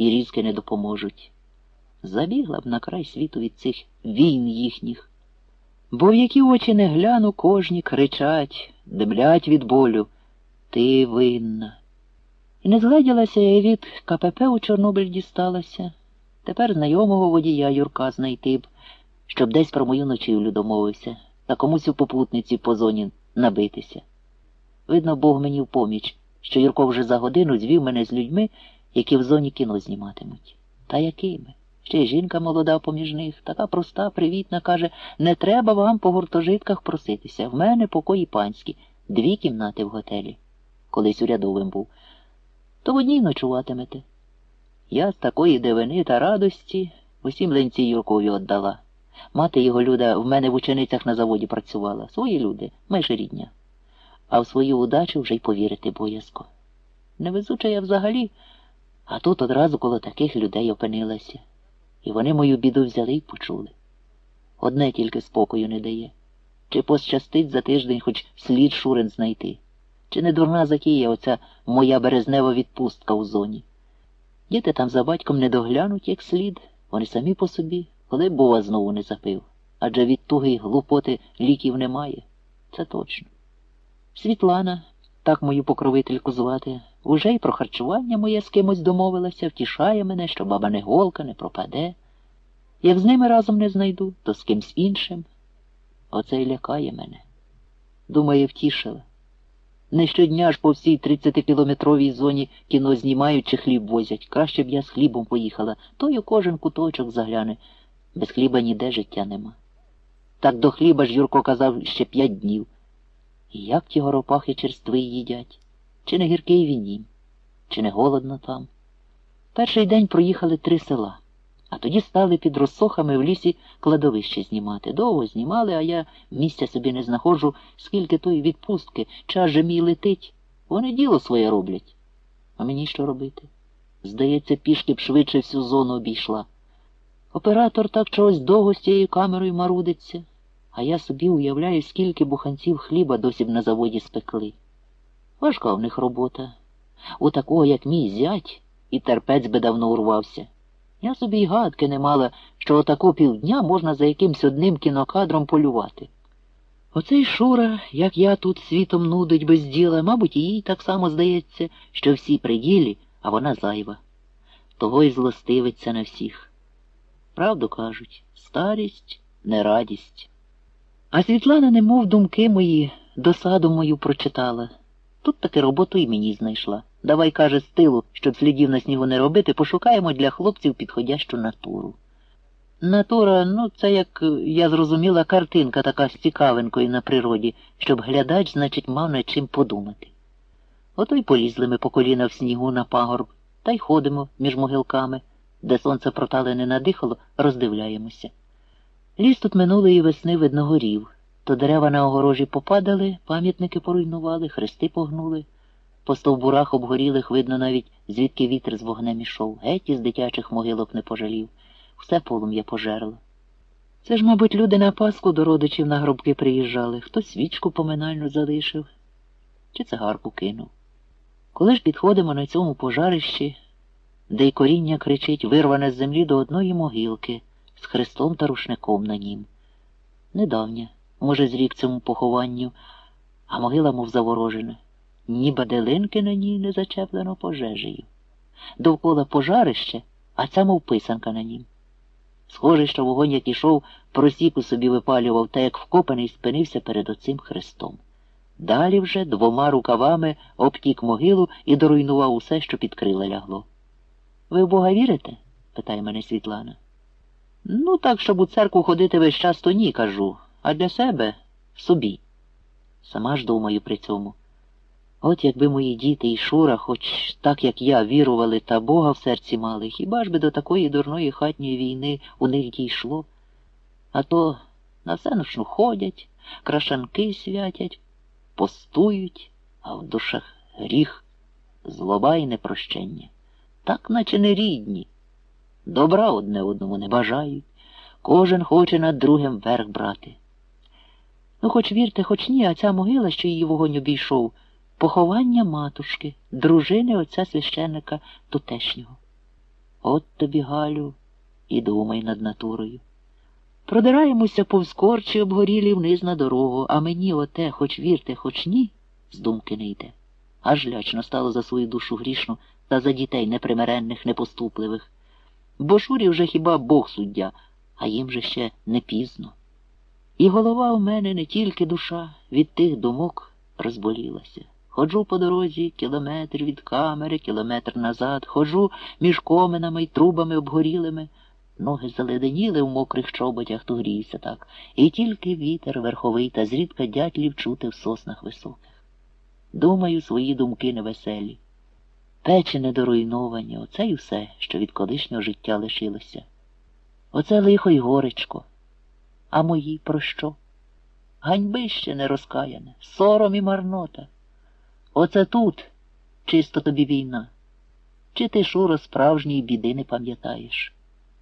і різки не допоможуть. Забігла б на край світу від цих війн їхніх. Бо в які очі не гляну, кожні кричать, димлять від болю. Ти винна. І не згледілася я від КПП у Чорнобиль дісталася. Тепер знайомого водія Юрка знайти б, щоб десь про мою ночівлю домовився, та комусь у попутниці по зоні набитися. Видно, Бог мені в поміч, що Юрко вже за годину звів мене з людьми, які в зоні кіно зніматимуть. Та якими? Ще й жінка молода поміж них, така проста, привітна, каже, не треба вам по гуртожитках проситися. В мене покої панські, дві кімнати в готелі. Колись урядовим був. То в одній ночуватимете. Я з такої дивини та радості усім ленці Юркові віддала. Мати його люда в мене в ученицях на заводі працювала. Свої люди, майже рідня. А в свою удачу вже й повірити боязко. Невезуча я взагалі, а тут одразу коло таких людей опинилася. І вони мою біду взяли і почули. Одне тільки спокою не дає. Чи пощастить за тиждень хоч слід Шурин знайти? Чи не дурна затія оця моя березнева відпустка у зоні? Діти там за батьком не доглянуть, як слід, вони самі по собі, коли б бува знову не запив. Адже від туги й глупоти ліків немає. Це точно. Світлана, так мою покровительку звати, уже й про харчування моє з кимось домовилася, втішає мене, що баба не голка, не пропаде. Як з ними разом не знайду, то з кимсь іншим. Оце й лякає мене. Думає, втішила. Не щодня ж по всій 30-кілометровій зоні кіно знімають чи хліб возять. Краще б я з хлібом поїхала, то й у кожен куточок загляне. Без хліба ніде життя нема. Так до хліба ж Юрко казав ще п'ять днів. І як ті горопахи черстви їдять? Чи не гіркий він їм? Чи не голодно там? Перший день проїхали три села, а тоді стали під розсохами в лісі кладовище знімати. Довго знімали, а я місця собі не знаходжу, скільки тої відпустки, час же мій летить. Вони діло своє роблять. А мені що робити? Здається, пішки б швидше всю зону обійшла. Оператор так чогось довго з цією камерою марудиться, а я собі уявляю, скільки буханців хліба досі б на заводі спекли. Важка в них робота. У такого, як мій зять, і терпець би давно урвався. Я собі й гадки не мала, що отако півдня можна за якимсь одним кінокадром полювати. Оцей Шура, як я тут світом нудить без діла, мабуть, їй так само здається, що всі при ділі, а вона зайва. Того й злостивиться на всіх. Правду кажуть, старість не радість. А Світлана, немов думки мої, досаду мою прочитала. Тут таки роботу і мені знайшла. Давай, каже, з тилу, щоб слідів на снігу не робити, пошукаємо для хлопців підходящу натуру. Натура, ну, це, як я зрозуміла, картинка така з цікавинкою на природі, щоб глядач, значить, мав над чим подумати. Ото й полізли ми по коліна в снігу на пагорб, та й ходимо між могилками, де сонце протали не надихало, роздивляємося. Ліс тут минулої весни видно горів. То дерева на огорожі попадали, пам'ятники поруйнували, хрести погнули. По стовбурах обгорілих видно навіть, звідки вітер з вогнем ішов, геть із дитячих могилок не пожалів. Все полум'я пожерло. Це ж, мабуть, люди на Пасху до родичів на гробки приїжджали, хто свічку поминальну залишив, чи цигарку кинув. Коли ж підходимо на цьому пожарищі, де й коріння кричить, вирване з землі до одної могилки з хрестом та рушником на нім. Недавня може, з рік цьому похованню, а могила, мов заворожена, ні баделинки на ній не зачеплено пожежею. Довкола пожарище, а ця мов писанка на нім. Схоже, що вогонь, як ішов, просіку собі випалював та як вкопаний спинився перед оцим хрестом. Далі вже двома рукавами обтік могилу і доруйнував усе, що під крила лягло. Ви в Бога вірите? питає мене Світлана. Ну, так, щоб у церкву ходити весь час, то ні, кажу а для себе собі. Сама ж думаю при цьому. От якби мої діти і Шура, хоч так як я, вірували та Бога в серці мали, хіба ж би до такої дурної хатньої війни у них дійшло? А то на всеночну ходять, крашанки святять, постують, а в душах гріх, злоба і непрощення. Так наче не рідні. Добра одне одному не бажають, кожен хоче над другим верх брати. Ну, хоч вірте, хоч ні, а ця могила, що її вогонь обійшов, поховання матушки, дружини отця священника тутешнього. От тобі, Галю, і думай над натурою. Продираємося повз корчі обгорілі вниз на дорогу, а мені оте, хоч вірте, хоч ні, з думки не йде. Аж лячно стало за свою душу грішну та за дітей непримиренних, непоступливих. Бо Шурі вже хіба Бог суддя, а їм же ще не пізно. І голова у мене не тільки душа, від тих думок розболілася. Ходжу по дорозі кілометр від камери, кілометр назад, ходжу між коминами й трубами обгорілими. Ноги заледеніли в мокрих чоботях, то грійся так, і тільки вітер верховий та зрідка дятлів чути в соснах високих. Думаю, свої думки невеселі. Печі недоруйновані, оце й все, що від колишнього життя лишилося. Оце лихо й горечко. А мої про що? Ганьбище не розкаяне, сором і марнота. Оце тут чисто тобі війна. Чи ти, Шуро, справжньої біди не пам'ятаєш?